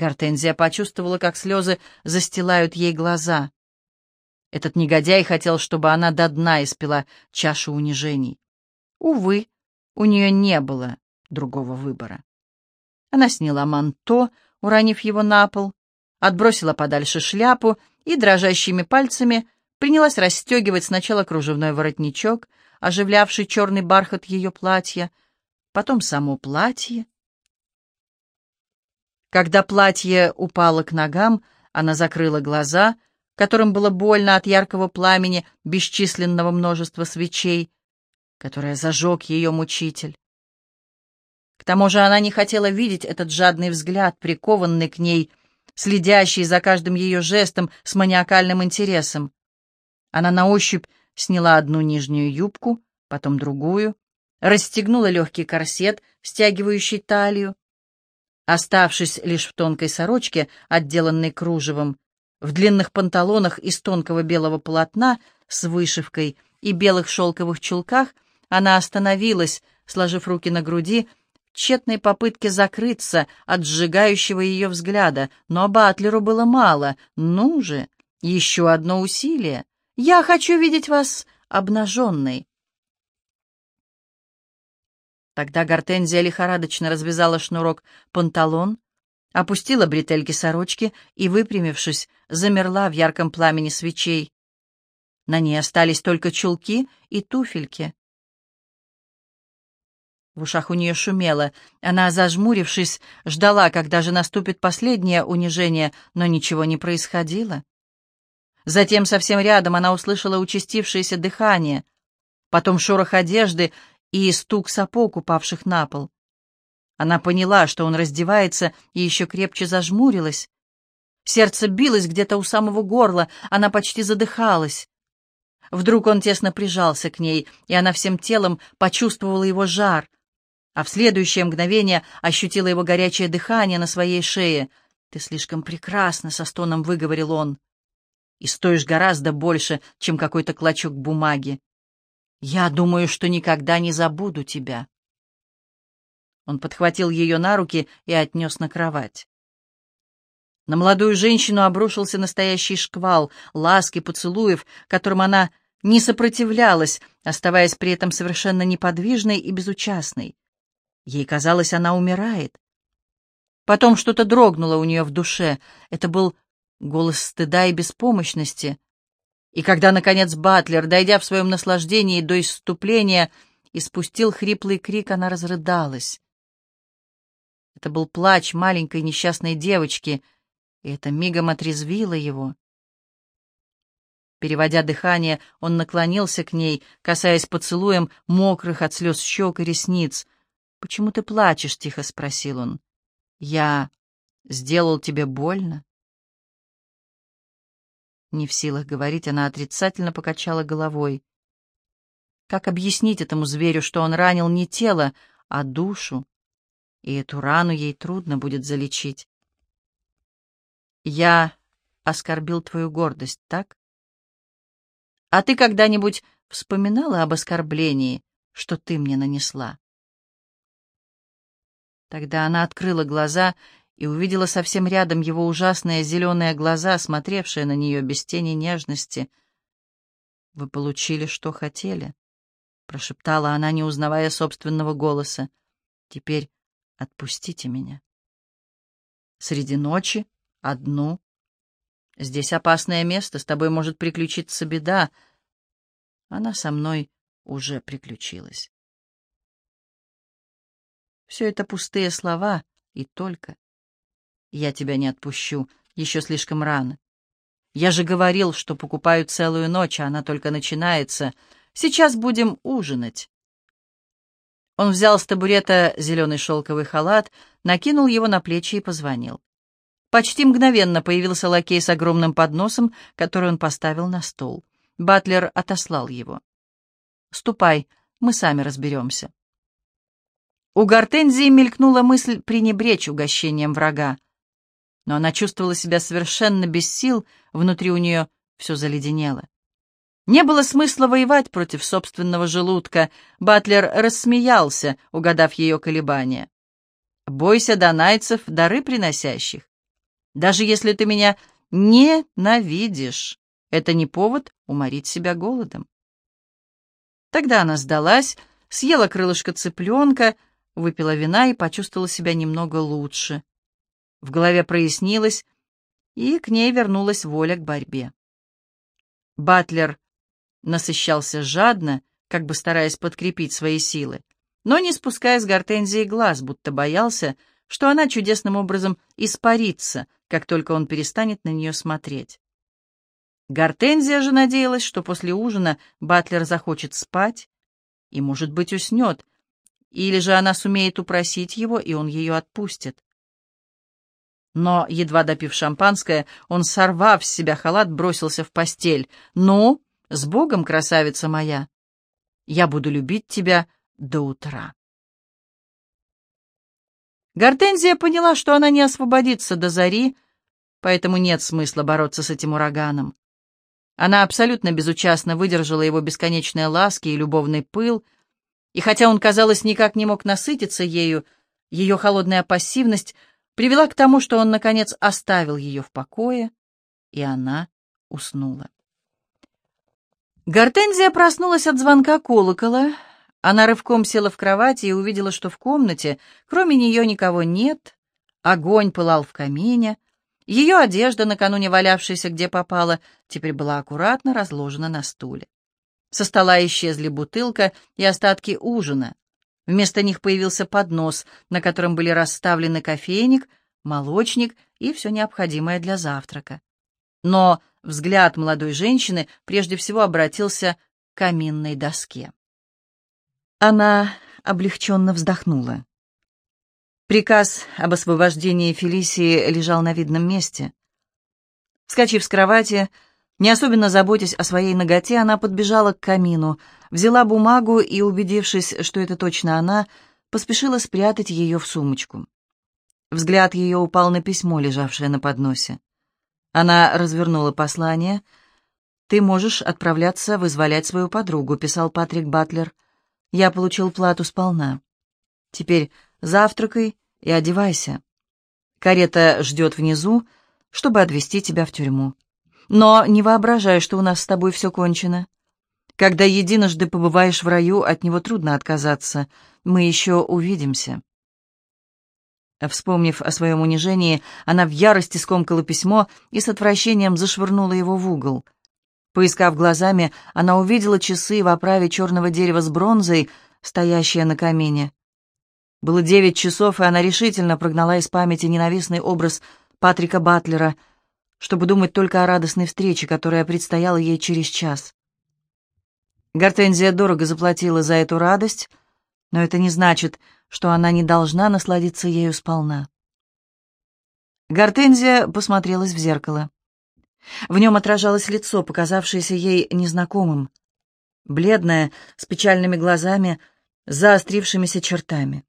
Гортензия почувствовала, как слезы застилают ей глаза. Этот негодяй хотел, чтобы она до дна испила чашу унижений. Увы, у нее не было другого выбора. Она сняла манто, уронив его на пол, отбросила подальше шляпу и дрожащими пальцами принялась расстегивать сначала кружевной воротничок, оживлявший черный бархат ее платья, потом само платье. Когда платье упало к ногам, она закрыла глаза, которым было больно от яркого пламени бесчисленного множества свечей, которое зажег ее мучитель. К тому же она не хотела видеть этот жадный взгляд, прикованный к ней, следящий за каждым ее жестом с маниакальным интересом. Она на ощупь сняла одну нижнюю юбку, потом другую, расстегнула легкий корсет, стягивающий талию. Оставшись лишь в тонкой сорочке, отделанной кружевом, в длинных панталонах из тонкого белого полотна с вышивкой и белых шелковых чулках, она остановилась, сложив руки на груди, в тщетной попытке закрыться от сжигающего ее взгляда, но Батлеру было мало. «Ну же, еще одно усилие! Я хочу видеть вас обнаженной!» Тогда Гортензия лихорадочно развязала шнурок панталон, опустила бретельки сорочки и, выпрямившись, замерла в ярком пламени свечей. На ней остались только чулки и туфельки. В ушах у нее шумело. Она, зажмурившись, ждала, когда же наступит последнее унижение, но ничего не происходило. Затем совсем рядом она услышала участившееся дыхание, потом шорох одежды и стук сапог, упавших на пол. Она поняла, что он раздевается, и еще крепче зажмурилась. Сердце билось где-то у самого горла, она почти задыхалась. Вдруг он тесно прижался к ней, и она всем телом почувствовала его жар, а в следующее мгновение ощутила его горячее дыхание на своей шее. «Ты слишком прекрасна», — со стоном выговорил он, — «и стоишь гораздо больше, чем какой-то клочок бумаги. Я думаю, что никогда не забуду тебя. Он подхватил ее на руки и отнес на кровать. На молодую женщину обрушился настоящий шквал ласки, поцелуев, которым она не сопротивлялась, оставаясь при этом совершенно неподвижной и безучастной. Ей казалось, она умирает. Потом что-то дрогнуло у нее в душе. Это был голос стыда и беспомощности, и когда, наконец, Батлер, дойдя в своем наслаждении до исступления, испустил хриплый крик, она разрыдалась. Это был плач маленькой несчастной девочки, и это мигом отрезвило его. Переводя дыхание, он наклонился к ней, касаясь поцелуем мокрых от слез щек и ресниц. «Почему ты плачешь?» — тихо спросил он. «Я сделал тебе больно?» Не в силах говорить, она отрицательно покачала головой. Как объяснить этому зверю, что он ранил не тело, а душу? И эту рану ей трудно будет залечить. Я оскорбил твою гордость, так? А ты когда-нибудь вспоминала об оскорблении, что ты мне нанесла? Тогда она открыла глаза и увидела совсем рядом его ужасные зеленые глаза, смотревшие на нее без тени нежности. «Вы получили, что хотели», — прошептала она, не узнавая собственного голоса. «Теперь отпустите меня». «Среди ночи? Одну?» «Здесь опасное место, с тобой может приключиться беда». Она со мной уже приключилась. Все это пустые слова и только. Я тебя не отпущу, еще слишком рано. Я же говорил, что покупаю целую ночь, а она только начинается. Сейчас будем ужинать. Он взял с табурета зеленый шелковый халат, накинул его на плечи и позвонил. Почти мгновенно появился лакей с огромным подносом, который он поставил на стол. Батлер отослал его. «Ступай, мы сами разберемся». У Гортензии мелькнула мысль пренебречь угощением врага но она чувствовала себя совершенно без сил, внутри у нее все заледенело. Не было смысла воевать против собственного желудка. Батлер рассмеялся, угадав ее колебания. «Бойся донайцев, дары приносящих. Даже если ты меня ненавидишь, это не повод уморить себя голодом. Тогда она сдалась, съела крылышко цыпленка, выпила вина и почувствовала себя немного лучше. В голове прояснилось, и к ней вернулась воля к борьбе. Батлер насыщался жадно, как бы стараясь подкрепить свои силы, но не спуская с гортензии глаз, будто боялся, что она чудесным образом испарится, как только он перестанет на нее смотреть. Гортензия же надеялась, что после ужина Батлер захочет спать и, может быть, уснет, или же она сумеет упросить его, и он ее отпустит. Но, едва допив шампанское, он, сорвав с себя халат, бросился в постель. «Ну, с Богом, красавица моя! Я буду любить тебя до утра». Гортензия поняла, что она не освободится до зари, поэтому нет смысла бороться с этим ураганом. Она абсолютно безучастно выдержала его бесконечные ласки и любовный пыл, и хотя он, казалось, никак не мог насытиться ею, ее холодная пассивность привела к тому, что он, наконец, оставил ее в покое, и она уснула. Гортензия проснулась от звонка колокола, она рывком села в кровати и увидела, что в комнате, кроме нее, никого нет. Огонь пылал в камине. Ее одежда, накануне валявшаяся где попала, теперь была аккуратно разложена на стуле. Со стола исчезли бутылка и остатки ужина. Вместо них появился поднос, на котором были расставлены кофейник, молочник и все необходимое для завтрака. Но взгляд молодой женщины прежде всего обратился к каминной доске. Она облегченно вздохнула. Приказ об освобождении Фелисии лежал на видном месте. Вскочив с кровати, не особенно заботясь о своей ноготе, она подбежала к камину, взяла бумагу и, убедившись, что это точно она, поспешила спрятать ее в сумочку. Взгляд ее упал на письмо, лежавшее на подносе. Она развернула послание. «Ты можешь отправляться вызволять свою подругу», — писал Патрик Батлер. Я получил плату сполна. Теперь завтракай и одевайся. Карета ждет внизу, чтобы отвезти тебя в тюрьму. Но не воображай, что у нас с тобой все кончено. Когда единожды побываешь в раю, от него трудно отказаться. Мы еще увидимся. Вспомнив о своем унижении, она в ярости скомкала письмо и с отвращением зашвырнула его в угол — Поискав глазами, она увидела часы в оправе черного дерева с бронзой, стоящие на камине. Было девять часов, и она решительно прогнала из памяти ненавистный образ Патрика Батлера, чтобы думать только о радостной встрече, которая предстояла ей через час. Гортензия дорого заплатила за эту радость, но это не значит, что она не должна насладиться ею сполна. Гортензия посмотрелась в зеркало. В нем отражалось лицо, показавшееся ей незнакомым. Бледное, с печальными глазами, заострившимися чертами.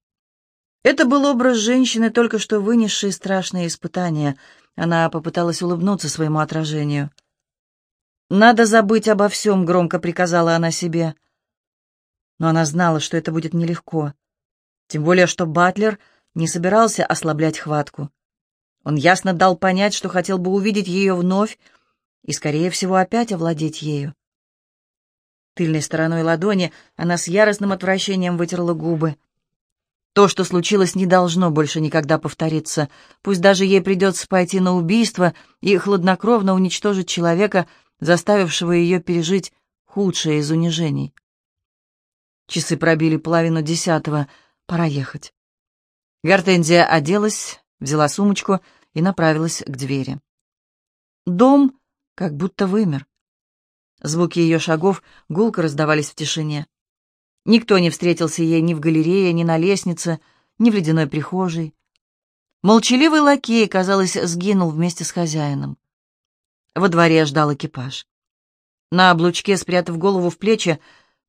Это был образ женщины, только что вынесшей страшные испытания. Она попыталась улыбнуться своему отражению. «Надо забыть обо всем», — громко приказала она себе. Но она знала, что это будет нелегко. Тем более, что Батлер не собирался ослаблять хватку. Он ясно дал понять, что хотел бы увидеть ее вновь и, скорее всего, опять овладеть ею. Тыльной стороной ладони она с яростным отвращением вытерла губы. То, что случилось, не должно больше никогда повториться. Пусть даже ей придется пойти на убийство и хладнокровно уничтожить человека, заставившего ее пережить худшее из унижений. Часы пробили половину десятого. Пора ехать. Гортензия оделась, взяла сумочку и направилась к двери. Дом как будто вымер. Звуки ее шагов гулко раздавались в тишине. Никто не встретился ей ни в галерее, ни на лестнице, ни в ледяной прихожей. Молчаливый лакей, казалось, сгинул вместе с хозяином. Во дворе ждал экипаж. На облучке, спрятав голову в плечи,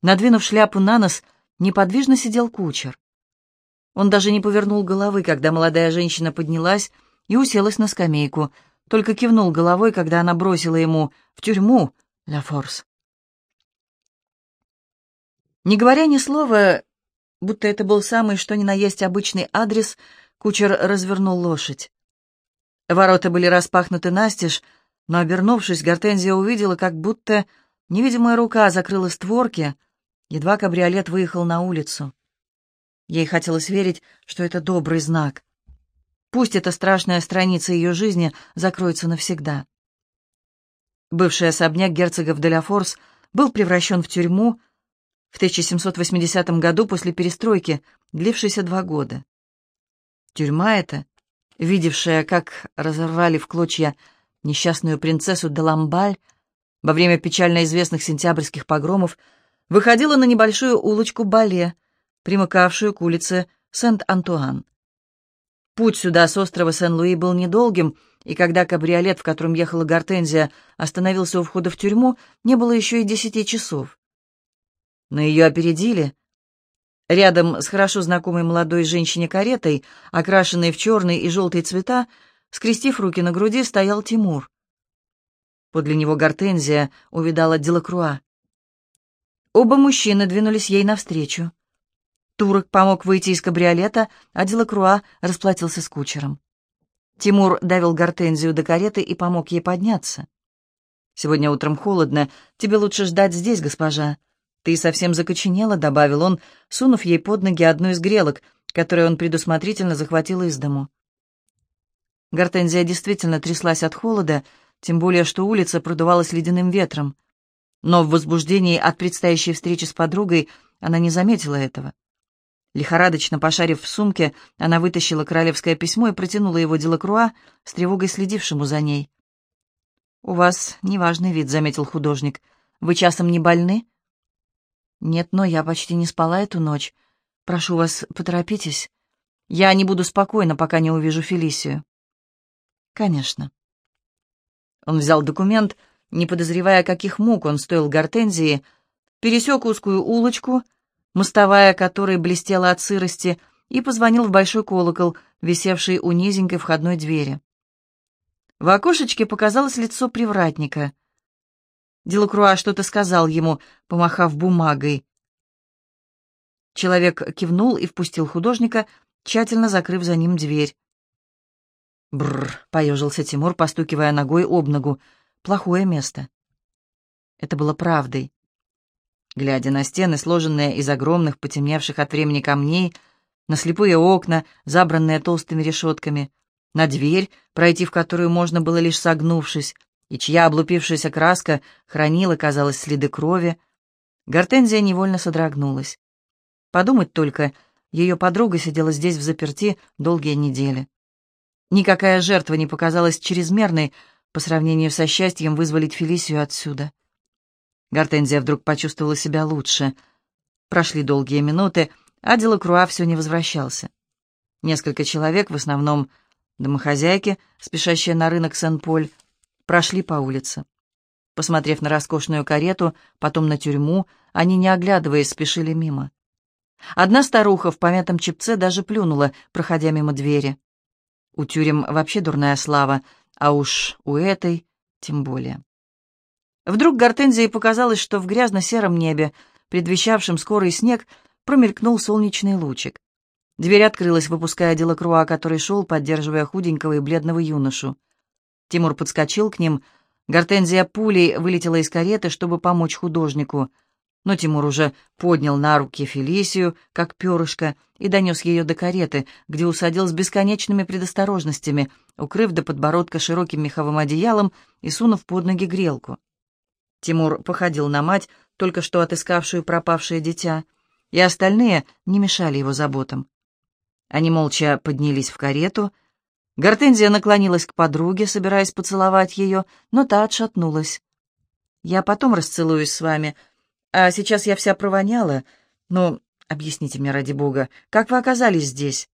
надвинув шляпу на нос, неподвижно сидел кучер. Он даже не повернул головы, когда молодая женщина поднялась и уселась на скамейку, только кивнул головой, когда она бросила ему «в тюрьму, Ла Форс». Не говоря ни слова, будто это был самый что ни на есть обычный адрес, кучер развернул лошадь. Ворота были распахнуты настежь, но, обернувшись, Гортензия увидела, как будто невидимая рука закрыла створки, едва кабриолет выехал на улицу. Ей хотелось верить, что это добрый знак. Пусть эта страшная страница ее жизни закроется навсегда. Бывший особняк герцогов Деляфорс был превращен в тюрьму в 1780 году после перестройки, длившейся два года. Тюрьма эта, видевшая, как разорвали в клочья несчастную принцессу де Ламбаль во время печально известных сентябрьских погромов, выходила на небольшую улочку Бале, примыкавшую к улице Сент-Антуан. Путь сюда с острова Сен-Луи был недолгим, и когда кабриолет, в котором ехала Гортензия, остановился у входа в тюрьму, не было еще и десяти часов. Но ее опередили. Рядом с хорошо знакомой молодой женщиной-каретой, окрашенной в черный и желтый цвета, скрестив руки на груди, стоял Тимур. Подле него Гортензия увидала Делакруа. Оба мужчины двинулись ей навстречу. Турок помог выйти из кабриолета, а Делакруа расплатился с кучером. Тимур давил гортензию до кареты и помог ей подняться. «Сегодня утром холодно. Тебе лучше ждать здесь, госпожа. Ты совсем закоченела», — добавил он, сунув ей под ноги одну из грелок, которую он предусмотрительно захватил из дому. Гортензия действительно тряслась от холода, тем более что улица продувалась ледяным ветром. Но в возбуждении от предстоящей встречи с подругой она не заметила этого. Лихорадочно пошарив в сумке, она вытащила королевское письмо и протянула его Делакруа, с тревогой следившему за ней. «У вас неважный вид», — заметил художник. «Вы часом не больны?» «Нет, но я почти не спала эту ночь. Прошу вас, поторопитесь. Я не буду спокойна, пока не увижу Фелисию». «Конечно». Он взял документ, не подозревая, каких мук он стоил гортензии, пересек узкую улочку — мостовая которой блестела от сырости, и позвонил в большой колокол, висевший у низенькой входной двери. В окошечке показалось лицо привратника. Делакруа что-то сказал ему, помахав бумагой. Человек кивнул и впустил художника, тщательно закрыв за ним дверь. Бррр, поежился Тимур, постукивая ногой об ногу. Плохое место. Это было правдой. Глядя на стены, сложенные из огромных, потемневших от времени камней, на слепые окна, забранные толстыми решетками, на дверь, пройти в которую можно было лишь согнувшись, и чья облупившаяся краска хранила, казалось, следы крови, Гортензия невольно содрогнулась. Подумать только, ее подруга сидела здесь в заперти долгие недели. Никакая жертва не показалась чрезмерной по сравнению со счастьем вызволить Фелисию отсюда. Гортензия вдруг почувствовала себя лучше. Прошли долгие минуты, а Делакруа все не возвращался. Несколько человек, в основном домохозяйки, спешащие на рынок Сен-Поль, прошли по улице. Посмотрев на роскошную карету, потом на тюрьму, они, не оглядываясь, спешили мимо. Одна старуха в помятом чепце даже плюнула, проходя мимо двери. У тюрем вообще дурная слава, а уж у этой тем более. Вдруг Гортензии показалось, что в грязно-сером небе, предвещавшем скорый снег, промелькнул солнечный лучик. Дверь открылась, выпуская Делакруа, который шел, поддерживая худенького и бледного юношу. Тимур подскочил к ним. Гортензия пулей вылетела из кареты, чтобы помочь художнику. Но Тимур уже поднял на руки Фелисию, как перышко, и донес ее до кареты, где усадил с бесконечными предосторожностями, укрыв до подбородка широким меховым одеялом и сунув под ноги грелку. Тимур походил на мать, только что отыскавшую пропавшее дитя, и остальные не мешали его заботам. Они молча поднялись в карету. Гортензия наклонилась к подруге, собираясь поцеловать ее, но та отшатнулась. «Я потом расцелуюсь с вами, а сейчас я вся провоняла. Ну, объясните мне, ради бога, как вы оказались здесь?»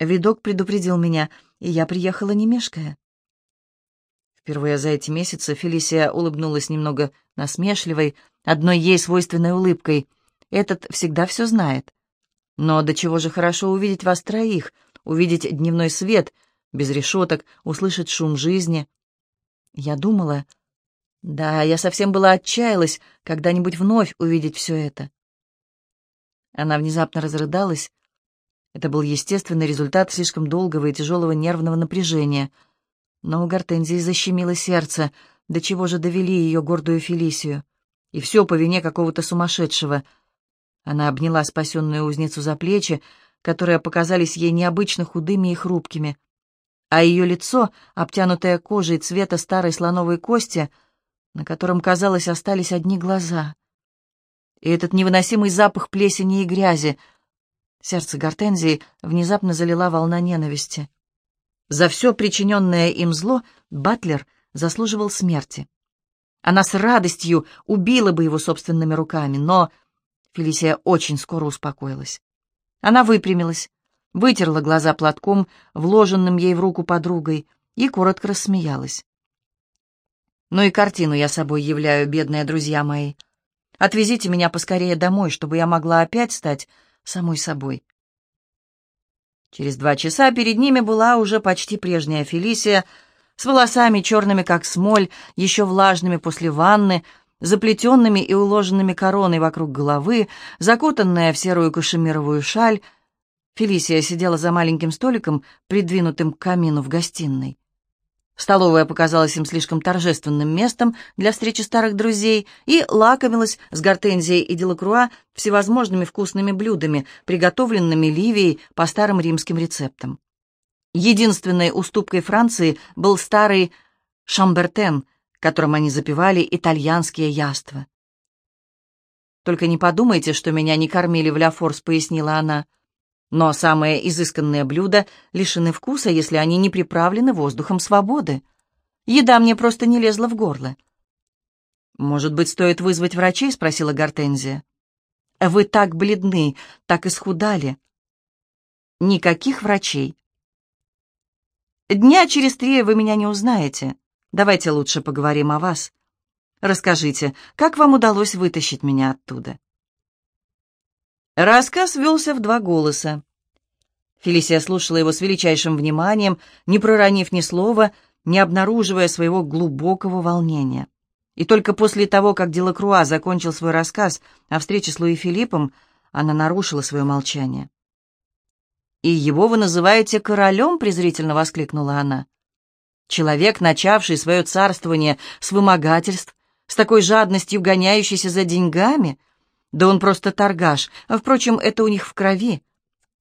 Видок предупредил меня, и я приехала не мешкая. Впервые за эти месяцы Фелисия улыбнулась немного насмешливой, одной ей свойственной улыбкой. Этот всегда все знает. Но до чего же хорошо увидеть вас троих, увидеть дневной свет, без решеток, услышать шум жизни. Я думала... Да, я совсем была отчаялась когда-нибудь вновь увидеть все это. Она внезапно разрыдалась. Это был естественный результат слишком долгого и тяжелого нервного напряжения — Но у Гортензии защемило сердце, до чего же довели ее гордую Фелисию. И все по вине какого-то сумасшедшего. Она обняла спасенную узницу за плечи, которые показались ей необычно худыми и хрупкими. А ее лицо, обтянутое кожей цвета старой слоновой кости, на котором, казалось, остались одни глаза. И этот невыносимый запах плесени и грязи. Сердце Гортензии внезапно залила волна ненависти. За все причиненное им зло Батлер заслуживал смерти. Она с радостью убила бы его собственными руками, но Фелисия очень скоро успокоилась. Она выпрямилась, вытерла глаза платком, вложенным ей в руку подругой, и коротко рассмеялась. «Ну и картину я собой являю, бедные друзья мои. Отвезите меня поскорее домой, чтобы я могла опять стать самой собой». Через два часа перед ними была уже почти прежняя Фелисия, с волосами черными, как смоль, еще влажными после ванны, заплетенными и уложенными короной вокруг головы, закутанная в серую кашемировую шаль. Фелисия сидела за маленьким столиком, придвинутым к камину в гостиной. Столовая показалась им слишком торжественным местом для встречи старых друзей и лакомилась с Гортензией и Делакруа всевозможными вкусными блюдами, приготовленными Ливией по старым римским рецептам. Единственной уступкой Франции был старый шамбертен, которым они запивали итальянские яства. «Только не подумайте, что меня не кормили в Ля Форс», — пояснила она. Но самые изысканные блюда лишены вкуса, если они не приправлены воздухом свободы. Еда мне просто не лезла в горло. «Может быть, стоит вызвать врачей?» — спросила Гортензия. «Вы так бледны, так исхудали». «Никаких врачей». «Дня через три вы меня не узнаете. Давайте лучше поговорим о вас. Расскажите, как вам удалось вытащить меня оттуда?» Рассказ велся в два голоса. Фелисия слушала его с величайшим вниманием, не проронив ни слова, не обнаруживая своего глубокого волнения. И только после того, как Делакруа закончил свой рассказ о встрече с Луи Филиппом, она нарушила свое молчание. «И его вы называете королем?» — презрительно воскликнула она. «Человек, начавший свое царствование с вымогательств, с такой жадностью гоняющийся за деньгами, да он просто торгаш. А, впрочем, это у них в крови.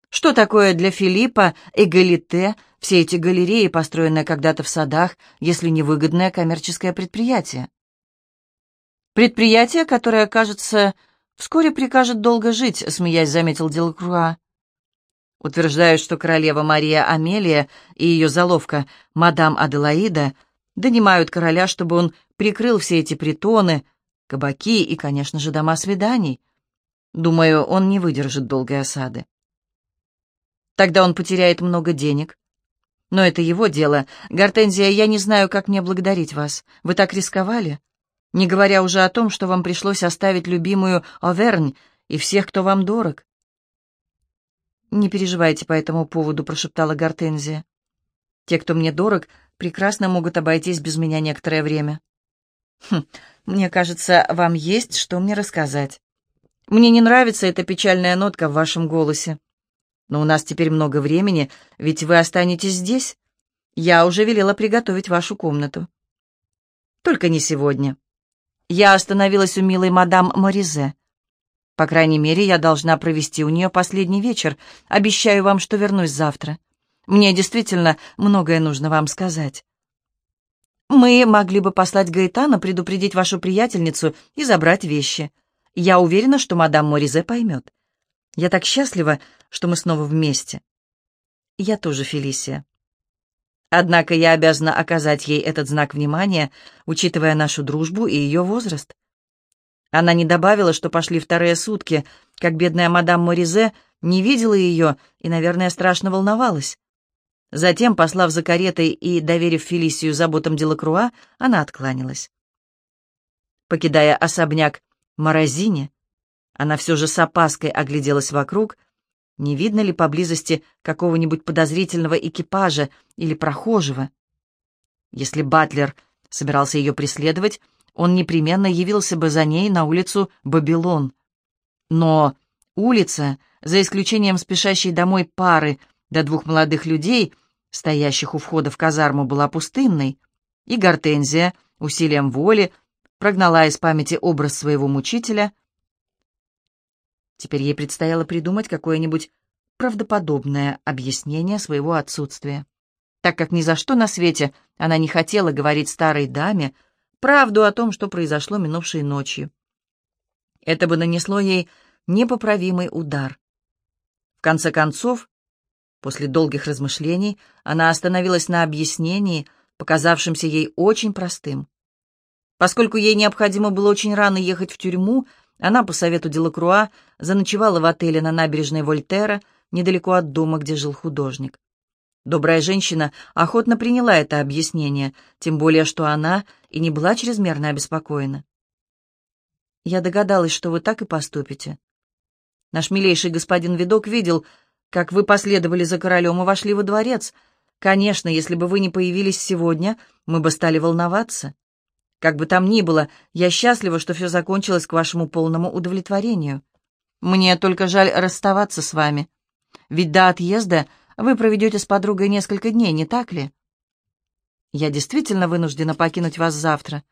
Что такое для Филиппа эгалите, все эти галереи, построенные когда-то в садах, если не выгодное коммерческое предприятие? Предприятие, которое, кажется, вскоре прикажет долго жить, смеясь, заметил Делакруа. Утверждают, что королева Мария Амелия и ее заловка, мадам Аделаида, донимают короля, чтобы он прикрыл все эти притоны, кабаки и, конечно же, дома свиданий. Думаю, он не выдержит долгой осады. Тогда он потеряет много денег. Но это его дело. Гортензия, я не знаю, как мне благодарить вас. Вы так рисковали. Не говоря уже о том, что вам пришлось оставить любимую Овернь и всех, кто вам дорог. «Не переживайте по этому поводу», — прошептала Гортензия. «Те, кто мне дорог, прекрасно могут обойтись без меня некоторое время». «Хм, мне кажется, вам есть что мне рассказать. Мне не нравится эта печальная нотка в вашем голосе. Но у нас теперь много времени, ведь вы останетесь здесь. Я уже велела приготовить вашу комнату. Только не сегодня. Я остановилась у милой мадам Моризе. По крайней мере, я должна провести у нее последний вечер. Обещаю вам, что вернусь завтра. Мне действительно многое нужно вам сказать. Мы могли бы послать Гаэтана предупредить вашу приятельницу и забрать вещи. Я уверена, что мадам Моризе поймет. Я так счастлива, что мы снова вместе. Я тоже, Фелисия. Однако я обязана оказать ей этот знак внимания, учитывая нашу дружбу и ее возраст. Она не добавила, что пошли вторые сутки, как бедная мадам Моризе не видела ее и, наверное, страшно волновалась. Затем, послав за каретой и доверив Фелисию заботам Делакруа, она откланялась. Покидая особняк Морозине, она все же с опаской огляделась вокруг, не видно ли поблизости какого-нибудь подозрительного экипажа или прохожего. Если Батлер собирался ее преследовать, он непременно явился бы за ней на улицу Бабилон. Но улица, за исключением спешащей домой пары, до двух молодых людей, стоящих у входа в казарму, была пустынной, и Гортензия усилием воли прогнала из памяти образ своего мучителя. Теперь ей предстояло придумать какое-нибудь правдоподобное объяснение своего отсутствия, так как ни за что на свете она не хотела говорить старой даме правду о том, что произошло минувшей ночью. Это бы нанесло ей непоправимый удар. В конце концов, после долгих размышлений, она остановилась на объяснении, показавшемся ей очень простым. Поскольку ей необходимо было очень рано ехать в тюрьму, она по совету Делакруа заночевала в отеле на набережной Вольтера, недалеко от дома, где жил художник. Добрая женщина охотно приняла это объяснение, тем более что она и не была чрезмерно обеспокоена. «Я догадалась, что вы так и поступите. Наш милейший господин Видок видел, как вы последовали за королем и вошли во дворец. Конечно, если бы вы не появились сегодня, мы бы стали волноваться. Как бы там ни было, я счастлива, что все закончилось к вашему полному удовлетворению. Мне только жаль расставаться с вами. Ведь до отъезда вы проведете с подругой несколько дней, не так ли? Я действительно вынуждена покинуть вас завтра,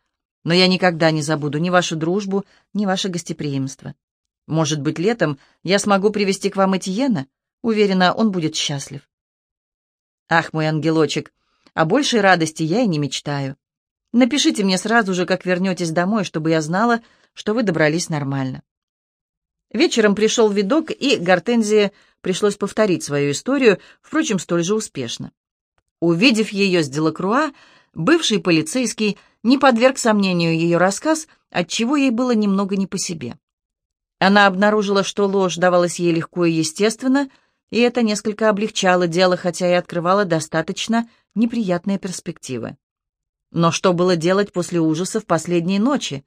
но я никогда не забуду ни вашу дружбу, ни ваше гостеприимство. Может быть, летом я смогу привести к вам Этьена? Уверена, он будет счастлив. Ах, мой ангелочек, о большей радости я и не мечтаю. Напишите мне сразу же, как вернетесь домой, чтобы я знала, что вы добрались нормально. Вечером пришел видок, и Гортензии пришлось повторить свою историю, впрочем, столь же успешно. Увидев ее с Делакруа, бывший полицейский не подверг сомнению ее рассказ, отчего ей было немного не по себе. Она обнаружила, что ложь давалась ей легко и естественно, и это несколько облегчало дело, хотя и открывало достаточно неприятные перспективы. Но что было делать после ужасов последней ночи?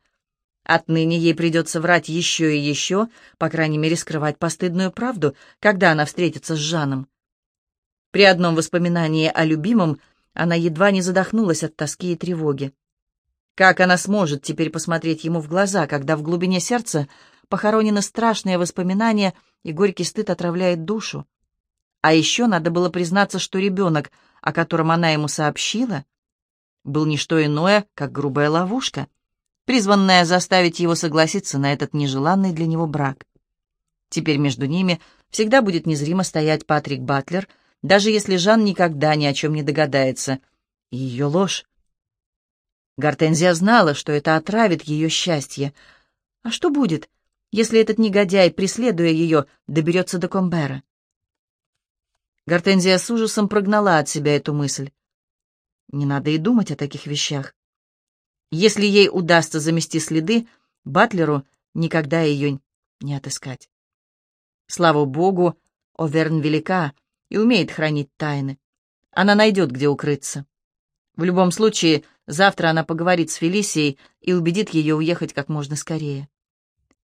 Отныне ей придется врать еще и еще, по крайней мере, скрывать постыдную правду, когда она встретится с Жаном. При одном воспоминании о любимом она едва не задохнулась от тоски и тревоги. Как она сможет теперь посмотреть ему в глаза, когда в глубине сердца похоронены страшные воспоминания и горький стыд отравляет душу? А еще надо было признаться, что ребенок, о котором она ему сообщила, был не что иное, как грубая ловушка, призванная заставить его согласиться на этот нежеланный для него брак. Теперь между ними всегда будет незримо стоять Патрик Батлер, даже если Жан никогда ни о чем не догадается. И ее ложь. Гортензия знала, что это отравит ее счастье. А что будет, если этот негодяй, преследуя ее, доберется до Комбера? Гортензия с ужасом прогнала от себя эту мысль. Не надо и думать о таких вещах. Если ей удастся замести следы, Батлеру никогда ее не отыскать. Слава богу, Оверн велика и умеет хранить тайны. Она найдет, где укрыться. В любом случае, завтра она поговорит с Фелисией и убедит ее уехать как можно скорее.